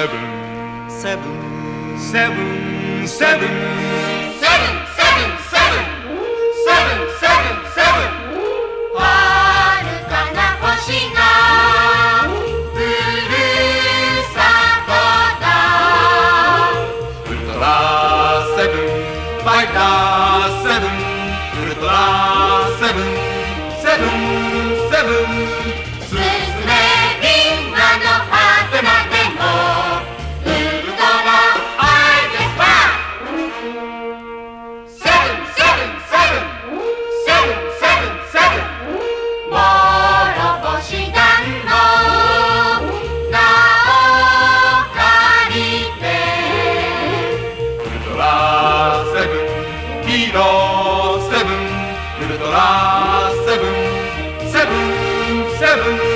seven, seven, seven, seven. Ultra Seven, Ultra Seven, Seven, Seven. seven.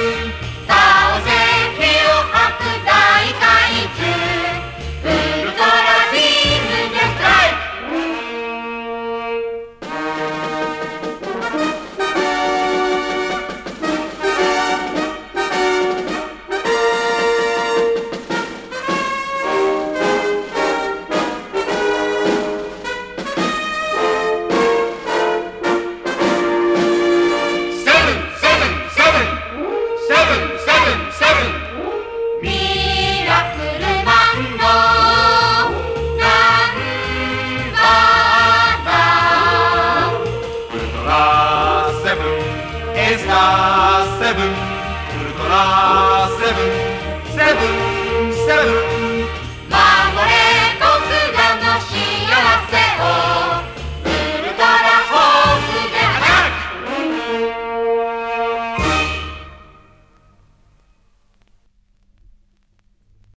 セブンウルトラセブンセブンセブン。